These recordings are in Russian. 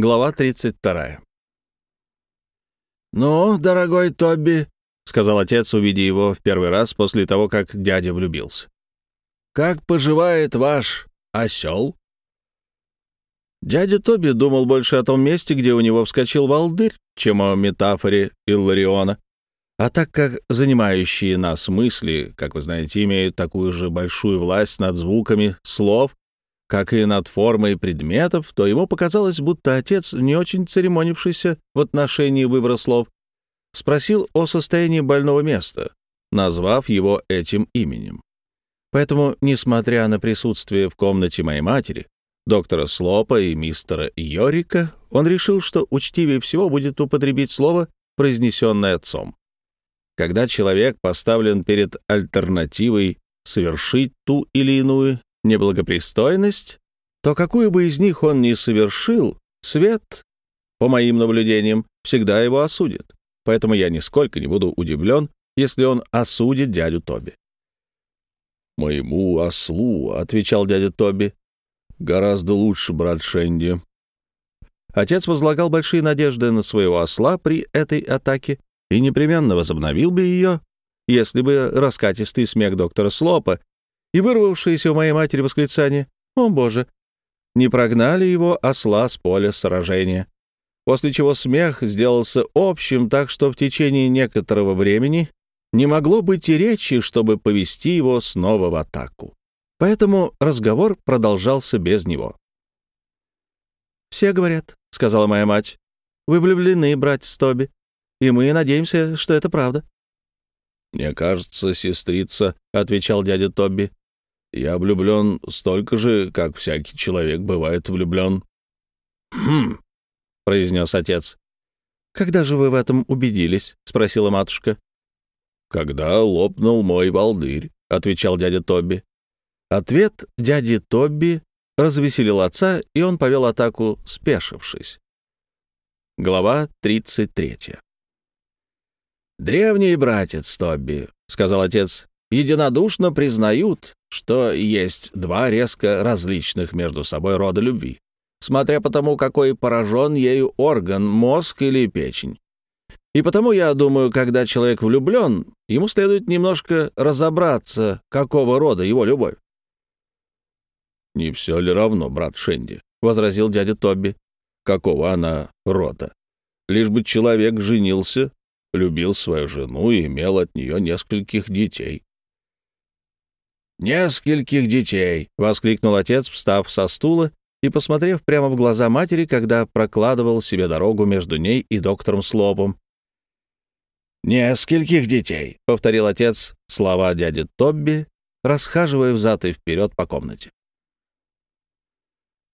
Глава 32. «Ну, дорогой Тоби», — сказал отец, увидя его в первый раз после того, как дядя влюбился. «Как поживает ваш осел?» Дядя Тоби думал больше о том месте, где у него вскочил волдырь, чем о метафоре Иллариона. А так как занимающие нас мысли, как вы знаете, имеют такую же большую власть над звуками слов, как и над формой предметов, то ему показалось, будто отец, не очень церемонившийся в отношении выбора слов, спросил о состоянии больного места, назвав его этим именем. Поэтому, несмотря на присутствие в комнате моей матери, доктора Слопа и мистера Йорика, он решил, что учтивее всего будет употребить слово, произнесенное отцом. Когда человек поставлен перед альтернативой совершить ту или иную неблагопристойность, то какую бы из них он ни совершил, свет, по моим наблюдениям, всегда его осудит. Поэтому я нисколько не буду удивлен, если он осудит дядю Тоби. «Моему ослу», — отвечал дядя Тоби, — «гораздо лучше, брат Шенди». Отец возлагал большие надежды на своего осла при этой атаке и непременно возобновил бы ее, если бы раскатистый смех доктора Слопа и вырвавшееся у моей матери восклицание «О, Боже!» не прогнали его осла с поля сражения. После чего смех сделался общим, так что в течение некоторого времени не могло быть и речи, чтобы повести его снова в атаку. Поэтому разговор продолжался без него. «Все говорят», — сказала моя мать, — «вы влюблены, братец Тоби, и мы надеемся, что это правда». «Мне кажется, сестрица», — отвечал дядя Тобби, я влюблен столько же, как всякий человек бывает влюблен. «Хм», — произнес отец. «Когда же вы в этом убедились?» — спросила матушка. «Когда лопнул мой волдырь», — отвечал дядя Тобби. Ответ дяди Тобби развеселил отца, и он повел атаку, спешившись. Глава 33. «Древний братец Тобби», — сказал отец, — «единодушно признают, что есть два резко различных между собой рода любви, смотря по тому, какой поражен ею орган, мозг или печень. И потому, я думаю, когда человек влюблен, ему следует немножко разобраться, какого рода его любовь. «Не все ли равно, брат Шенди?» — возразил дядя Тобби. «Какого она рода? Лишь бы человек женился, любил свою жену и имел от нее нескольких детей. «Нескольких детей!» — воскликнул отец, встав со стула и посмотрев прямо в глаза матери, когда прокладывал себе дорогу между ней и доктором Слопом. «Нескольких детей!» — повторил отец слова дяди Тобби, расхаживая взад и вперед по комнате.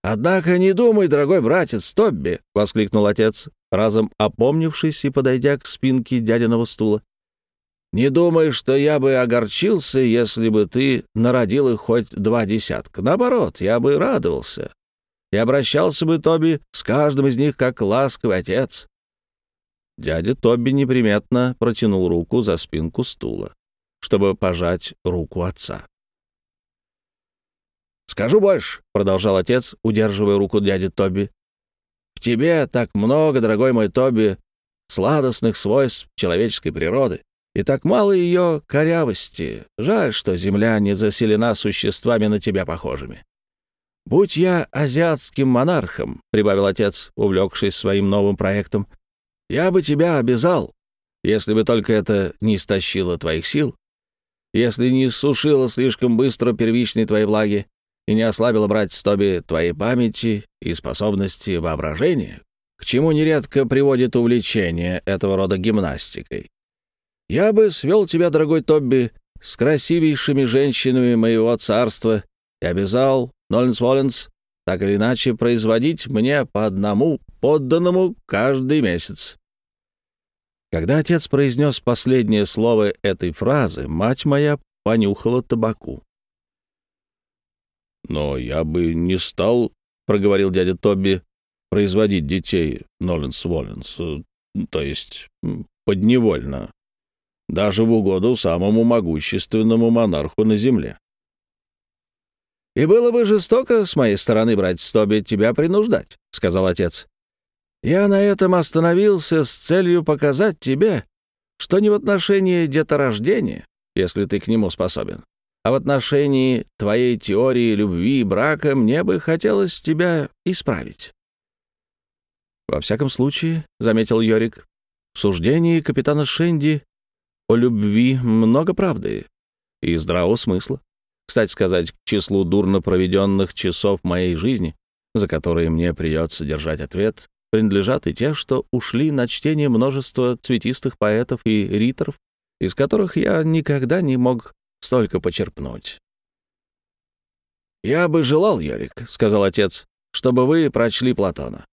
«Однако не думай, дорогой братец Тобби!» — воскликнул отец, разом опомнившись и подойдя к спинке дядиного стула. Не думай, что я бы огорчился, если бы ты народил их хоть два десятка. Наоборот, я бы радовался. И обращался бы, Тоби, с каждым из них как ласковый отец». Дядя Тоби неприметно протянул руку за спинку стула, чтобы пожать руку отца. «Скажу больше», — продолжал отец, удерживая руку дяди Тоби. «В тебе так много, дорогой мой Тоби, сладостных свойств человеческой природы. И так мало ее корявости. Жаль, что земля не заселена существами на тебя похожими. «Будь я азиатским монархом», — прибавил отец, увлекшись своим новым проектом, — «я бы тебя обязал, если бы только это не истощило твоих сил, если не сушило слишком быстро первичные твои влаги и не ослабило, брать Тоби, твоей памяти и способности воображения, к чему нередко приводит увлечение этого рода гимнастикой. Я бы свел тебя, дорогой Тобби, с красивейшими женщинами моего царства и обязал, Ноленс Воленс, так или иначе производить мне по одному подданному каждый месяц. Когда отец произнес последнее слово этой фразы, мать моя понюхала табаку. «Но я бы не стал, — проговорил дядя Тобби, — производить детей Ноленс Воленс, то есть подневольно даже в угоду самому могущественному монарху на земле. «И было бы жестоко с моей стороны, брать Стоби, тебя принуждать», — сказал отец. Я на этом остановился с целью показать тебе, что не в отношении деторождения, если ты к нему способен, а в отношении твоей теории любви и брака мне бы хотелось тебя исправить. «Во всяком случае», — заметил Йорик, — «в суждении капитана Шенди о любви много правды и здравого смысла. Кстати сказать, к числу дурно проведенных часов моей жизни, за которые мне придется держать ответ, принадлежат и те, что ушли на чтение множества цветистых поэтов и риторов, из которых я никогда не мог столько почерпнуть. «Я бы желал, Ярик, — сказал отец, — чтобы вы прочли Платона.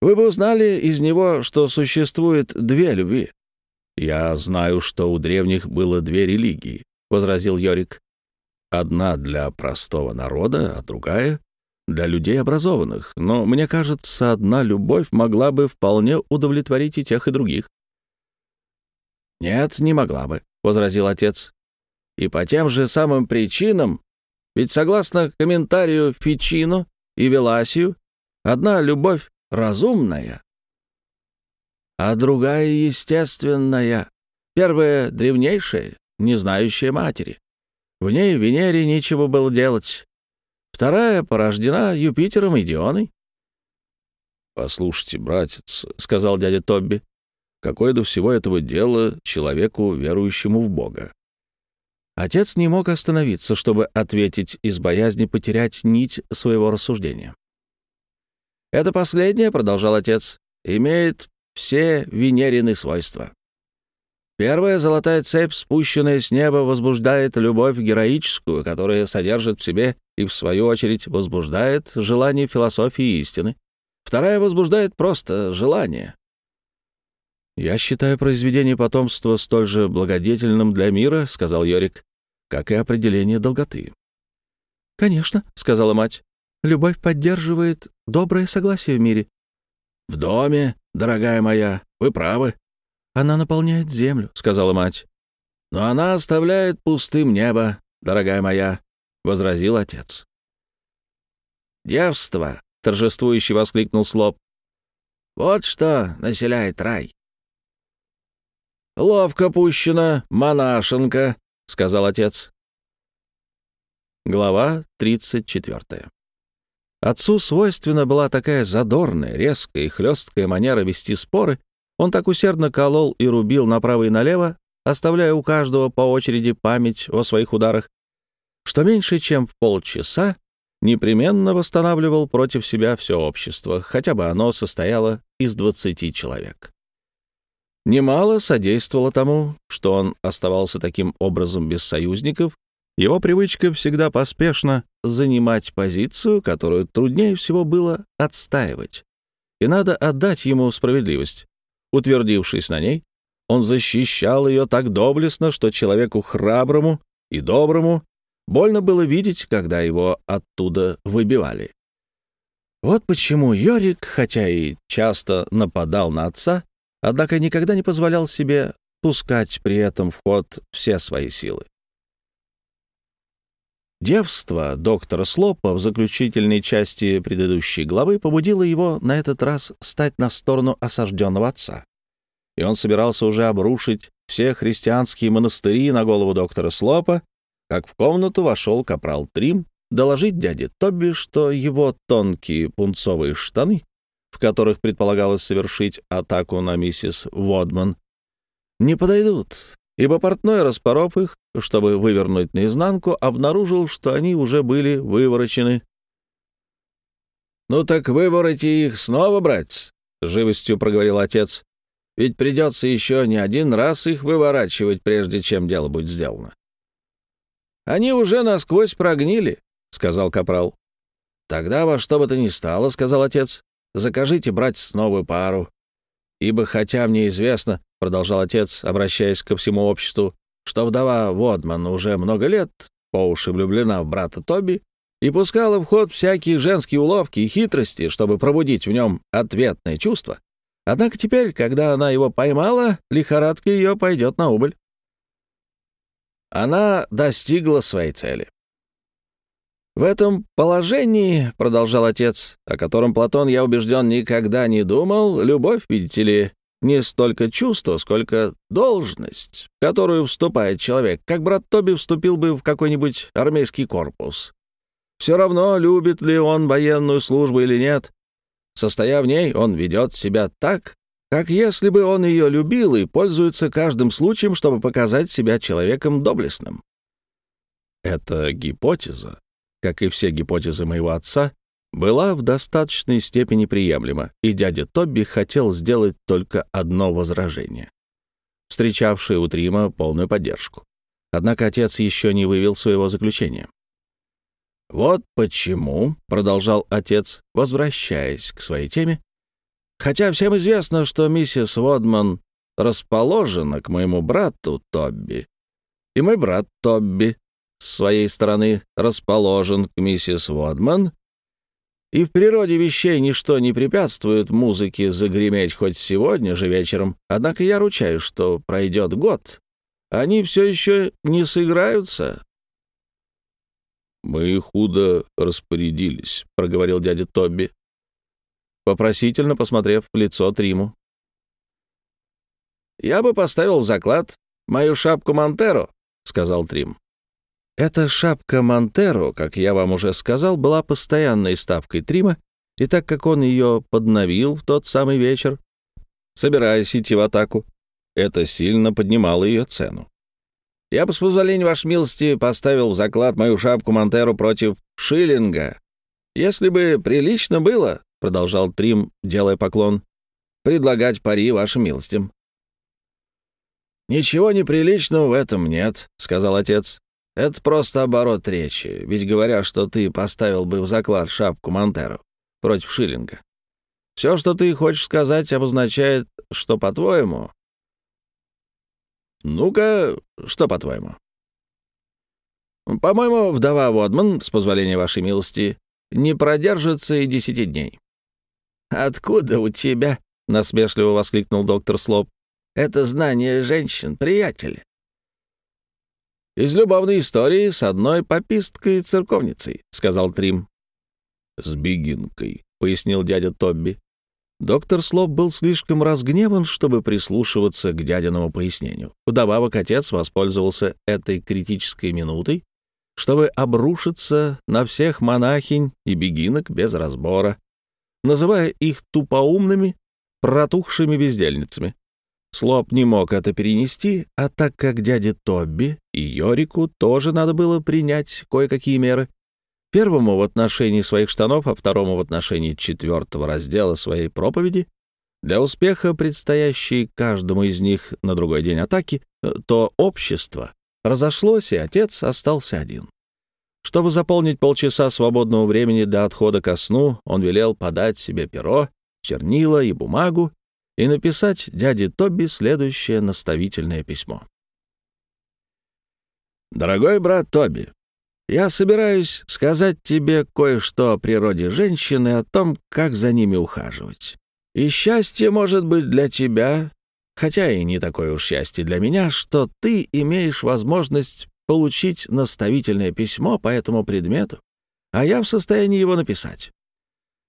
Вы бы узнали из него, что существует две любви». «Я знаю, что у древних было две религии», — возразил Йорик. «Одна для простого народа, а другая — для людей образованных. Но, мне кажется, одна любовь могла бы вполне удовлетворить и тех, и других». «Нет, не могла бы», — возразил отец. «И по тем же самым причинам, ведь согласно комментарию Фичино и Веласию, одна любовь разумная, а другая естественная, первая древнейшая, не знающая матери. В ней Венере нечего было делать. Вторая порождена Юпитером и Дионой. «Послушайте, братец», — сказал дядя Тобби, — «какое до всего этого дела человеку, верующему в Бога?» Отец не мог остановиться, чтобы ответить из боязни потерять нить своего рассуждения. «Это последнее, — продолжал отец, — имеет все Венерины свойства. Первая золотая цепь, спущенная с неба, возбуждает любовь героическую, которая содержит в себе и, в свою очередь, возбуждает желание философии истины. Вторая возбуждает просто желание. «Я считаю произведение потомства столь же благодетельным для мира», — сказал Йорик, — «как и определение долготы». «Конечно», — сказала мать. Любовь поддерживает доброе согласие в мире. В доме, дорогая моя, вы правы. Она наполняет землю, сказала мать. Но она оставляет пустым небо, дорогая моя, возразил отец. Девство, торжествующе воскликнул Слоп. Вот что населяет рай. «Ловко пущена, монашенка», — сказал отец. Глава тридцать четвертая. Отцу свойственна была такая задорная, резкая и хлесткая манера вести споры, он так усердно колол и рубил направо и налево, оставляя у каждого по очереди память о своих ударах, что меньше чем в полчаса непременно восстанавливал против себя все общество, хотя бы оно состояло из двадцати человек. Немало содействовало тому, что он оставался таким образом без союзников его привычка всегда поспешно занимать позицию, которую труднее всего было отстаивать. И надо отдать ему справедливость. Утвердившись на ней, он защищал ее так доблестно, что человеку храброму и доброму больно было видеть, когда его оттуда выбивали. Вот почему Йорик, хотя и часто нападал на отца, однако никогда не позволял себе пускать при этом в ход все свои силы. Девство доктора Слопа в заключительной части предыдущей главы побудило его на этот раз стать на сторону осажденного отца. И он собирался уже обрушить все христианские монастыри на голову доктора Слопа, как в комнату вошел капрал Трим доложить дяде Тобби, что его тонкие пунцовые штаны, в которых предполагалось совершить атаку на миссис Водман, не подойдут, ибо портной, распоров их, чтобы вывернуть наизнанку, обнаружил, что они уже были выворочены. «Ну так вывороти их снова, братец», — живостью проговорил отец. «Ведь придется еще не один раз их выворачивать, прежде чем дело будет сделано». «Они уже насквозь прогнили», — сказал капрал. «Тогда во что бы то ни стало», — сказал отец, — «закажите, братец, новую пару. Ибо хотя мне известно, — продолжал отец, обращаясь ко всему обществу, — что вдова Водман уже много лет по уши влюблена в брата Тоби и пускала в ход всякие женские уловки и хитрости, чтобы пробудить в нем ответное чувство. Однако теперь, когда она его поймала, лихорадка ее пойдет на убыль. Она достигла своей цели. В этом положении, — продолжал отец, — о котором Платон, я убежден, никогда не думал, любовь, видите ли, не столько чувство, сколько должность, в которую вступает человек, как брат Тоби вступил бы в какой-нибудь армейский корпус. Все равно, любит ли он военную службу или нет, состоя в ней, он ведет себя так, как если бы он ее любил и пользуется каждым случаем, чтобы показать себя человеком доблестным. Эта гипотеза, как и все гипотезы моего отца, была в достаточной степени приемлема, и дядя Тобби хотел сделать только одно возражение, встречавшее у Трима полную поддержку. Однако отец еще не вывел своего заключения. «Вот почему», — продолжал отец, возвращаясь к своей теме, «хотя всем известно, что миссис Водман расположена к моему брату Тобби, и мой брат Тобби с своей стороны расположен к миссис Водман, и в природе вещей ничто не препятствует музыке загреметь хоть сегодня же вечером. Однако я ручаюсь, что пройдет год. Они все еще не сыграются. «Мы худо распорядились», — проговорил дядя Тобби, вопросительно посмотрев в лицо Триму. «Я бы поставил в заклад мою шапку Монтеро», — сказал Трим. Эта шапка Монтеро, как я вам уже сказал, была постоянной ставкой Трима, и так как он ее подновил в тот самый вечер, собираясь идти в атаку, это сильно поднимало ее цену. Я бы, с позволения вашей милости, поставил в заклад мою шапку Монтеро против Шиллинга. Если бы прилично было, — продолжал Трим, делая поклон, — предлагать пари вашим милостям. «Ничего неприличного в этом нет», — сказал отец. Это просто оборот речи, ведь говоря, что ты поставил бы в заклад шапку Монтеро против Шиллинга. Все, что ты хочешь сказать, обозначает, что, по-твоему... Ну-ка, что, по-твоему? По-моему, вдова Водман, с позволения вашей милости, не продержится и десяти дней. «Откуда у тебя?» — насмешливо воскликнул доктор Слоп. «Это знание женщин, приятель. «Из любовной истории с одной пописткой-церковницей», — сказал Трим. «С бегинкой», — пояснил дядя Тобби. Доктор Слоп был слишком разгневан, чтобы прислушиваться к дядиному пояснению. Вдобавок отец воспользовался этой критической минутой, чтобы обрушиться на всех монахинь и бегинок без разбора, называя их тупоумными, протухшими бездельницами. Слоп не мог это перенести, а так как дяде Тобби и Йорику тоже надо было принять кое-какие меры, первому в отношении своих штанов, а второму в отношении четвертого раздела своей проповеди, для успеха, предстоящей каждому из них на другой день атаки, то общество разошлось, и отец остался один. Чтобы заполнить полчаса свободного времени до отхода ко сну, он велел подать себе перо, чернила и бумагу и написать дяде Тоби следующее наставительное письмо. «Дорогой брат Тоби, я собираюсь сказать тебе кое-что о природе женщины и о том, как за ними ухаживать. И счастье может быть для тебя, хотя и не такое уж счастье для меня, что ты имеешь возможность получить наставительное письмо по этому предмету, а я в состоянии его написать.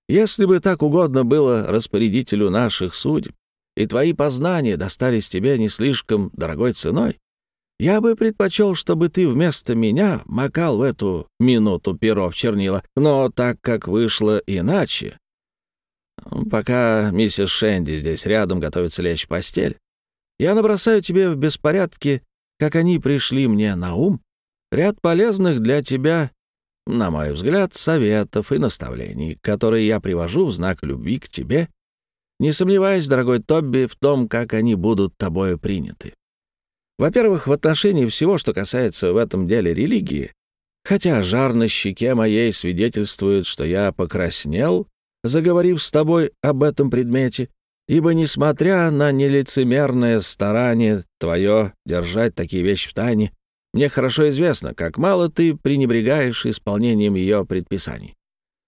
Если бы так угодно было распорядителю наших судеб, и твои познания достались тебе не слишком дорогой ценой, я бы предпочел, чтобы ты вместо меня макал в эту минуту перо в чернила, но так как вышло иначе... Пока миссис Шенди здесь рядом готовится лечь в постель, я набросаю тебе в беспорядке, как они пришли мне на ум, ряд полезных для тебя на мой взгляд, советов и наставлений, которые я привожу в знак любви к тебе, не сомневаясь, дорогой Тобби, в том, как они будут тобою приняты. Во-первых, в отношении всего, что касается в этом деле религии, хотя жар на щеке моей свидетельствует, что я покраснел, заговорив с тобой об этом предмете, ибо, несмотря на нелицемерное старание твое держать такие вещи в тайне, мне хорошо известно, как мало ты пренебрегаешь исполнением ее предписаний.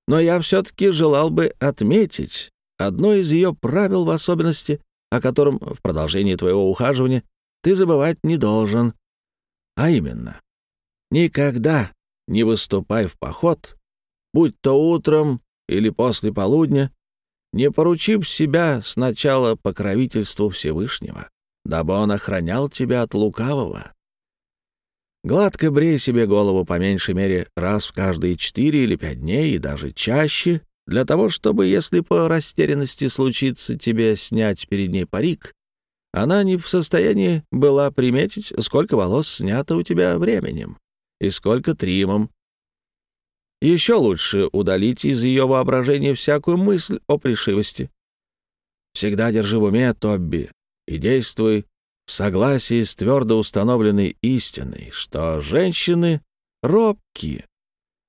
Но я все-таки желал бы отметить одно из ее правил в особенности, о котором в продолжении твоего ухаживания ты забывать не должен. А именно, никогда, не выступай в поход, будь то утром или после полудня, не поручив себя сначала покровительству Всевышнего, дабы он охранял тебя от лукавого. Гладко брей себе голову по меньшей мере раз в каждые четыре или пять дней и даже чаще, для того, чтобы, если по растерянности случится тебе снять перед ней парик, она не в состоянии была приметить, сколько волос снято у тебя временем и сколько тримом. Еще лучше удалить из ее воображения всякую мысль о плешивости. Всегда держи в уме, Тобби, и действуй в согласии с твердо установленной истиной, что женщины робкие.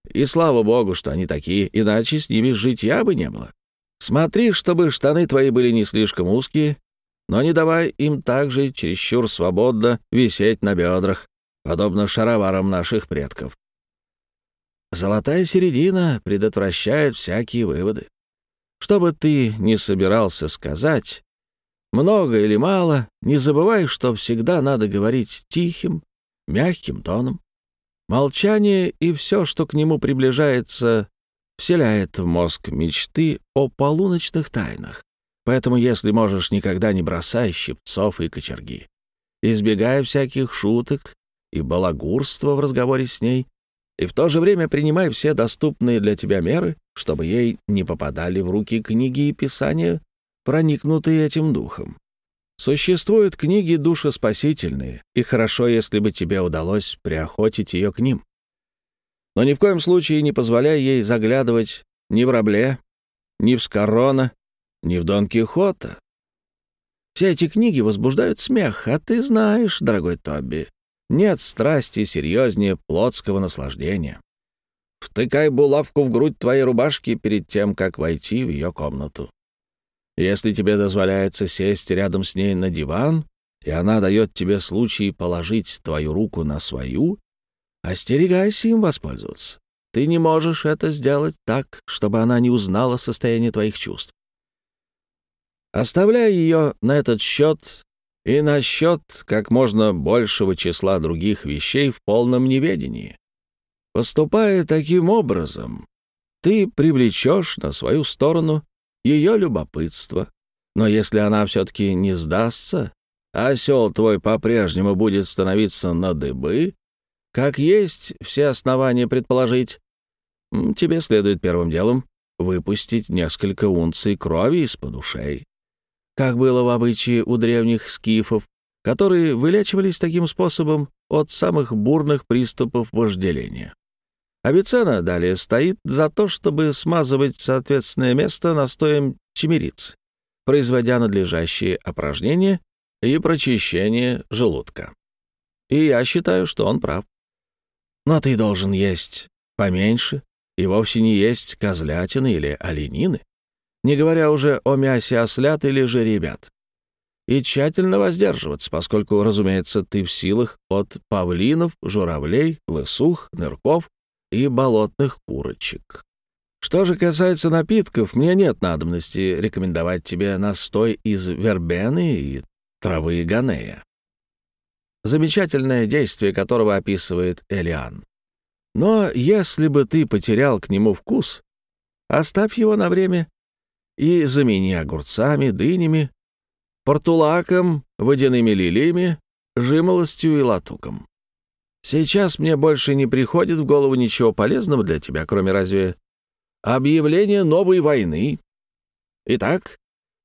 И слава богу, что они такие, иначе с ними жить я бы не было. Смотри, чтобы штаны твои были не слишком узкие, но не давай им также чересчур свободно висеть на бедрах, подобно шароварам наших предков. Золотая середина предотвращает всякие выводы. Что бы ты ни собирался сказать, много или мало, не забывай, что всегда надо говорить тихим, мягким тоном. Молчание и все, что к нему приближается, вселяет в мозг мечты о полуночных тайнах. Поэтому, если можешь, никогда не бросай щипцов и кочерги. Избегай всяких шуток и балагурства в разговоре с ней, и в то же время принимай все доступные для тебя меры, чтобы ей не попадали в руки книги и писания, проникнутые этим духом. Существуют книги душеспасительные, и хорошо, если бы тебе удалось приохотить ее к ним. Но ни в коем случае не позволяй ей заглядывать ни в Рабле, ни в Скорона, ни в Дон Кихота. Все эти книги возбуждают смех, а ты знаешь, дорогой Тобби, нет страсти серьезнее плотского наслаждения. Втыкай булавку в грудь твоей рубашки перед тем, как войти в ее комнату. Если тебе дозволяется сесть рядом с ней на диван, и она дает тебе случай положить твою руку на свою, остерегайся им воспользоваться. Ты не можешь это сделать так, чтобы она не узнала состояние твоих чувств. Оставляй ее на этот счет и на счет как можно большего числа других вещей в полном неведении. Поступая таким образом, ты привлечешь на свою сторону ее любопытство. Но если она все-таки не сдастся, осел твой по-прежнему будет становиться на дыбы, как есть все основания предположить, тебе следует первым делом выпустить несколько унций крови из-под ушей как было в обычае у древних скифов, которые вылечивались таким способом от самых бурных приступов вожделения. Авиценна далее стоит за то, чтобы смазывать соответственное место настоем чемерицы, производя надлежащие опражнения и прочищение желудка. И я считаю, что он прав. Но ты должен есть поменьше и вовсе не есть козлятины или оленины, не говоря уже о мясе ослят или же ребят. И тщательно воздерживаться, поскольку, разумеется, ты в силах от павлинов, журавлей, лысух, нырков и болотных курочек. Что же касается напитков, мне нет надобности рекомендовать тебе настой из вербены и травы ганея, замечательное действие которого описывает Элиан. Но если бы ты потерял к нему вкус, оставь его на время и замени огурцами, дынями, портулаком, водяными лилиями, жимолостью и латуком. Сейчас мне больше не приходит в голову ничего полезного для тебя, кроме разве объявления новой войны. Итак,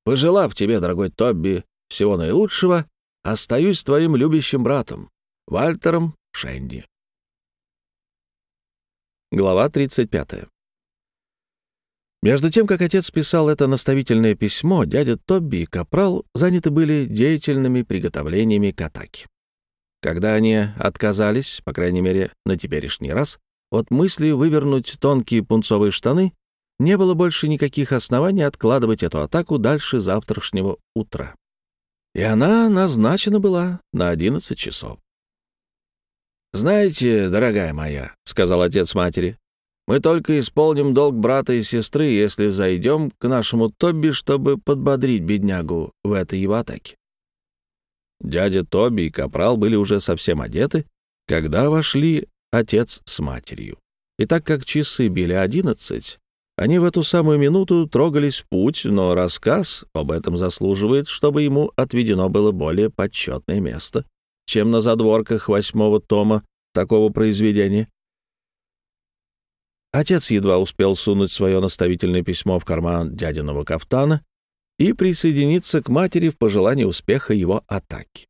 пожелав тебе, дорогой Тобби, всего наилучшего, остаюсь твоим любящим братом, Вальтером Шенди. Глава 35. Между тем, как отец писал это наставительное письмо, дядя Тобби и Капрал заняты были деятельными приготовлениями к атаке. Когда они отказались, по крайней мере, на теперешний раз, от мысли вывернуть тонкие пунцовые штаны, не было больше никаких оснований откладывать эту атаку дальше завтрашнего утра. И она назначена была на 11 часов. «Знаете, дорогая моя», — сказал отец матери, мы только исполним долг брата и сестры, если зайдем к нашему Тоби, чтобы подбодрить беднягу в этой его атаке. Дядя Тоби и Капрал были уже совсем одеты, когда вошли отец с матерью. И так как часы били одиннадцать, они в эту самую минуту трогались в путь, но рассказ об этом заслуживает, чтобы ему отведено было более почетное место, чем на задворках восьмого тома такого произведения. Отец едва успел сунуть свое наставительное письмо в карман дядиного кафтана и присоединиться к матери в пожелании успеха его атаки.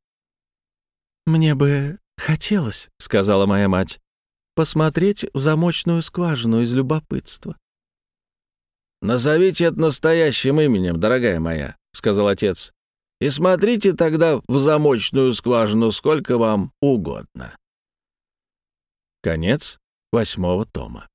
«Мне бы хотелось», — сказала моя мать, — «посмотреть в замочную скважину из любопытства. «Назовите это настоящим именем, дорогая моя», — сказал отец. «И смотрите тогда в замочную скважину сколько вам угодно». Конец восьмого тома.